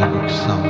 revolução.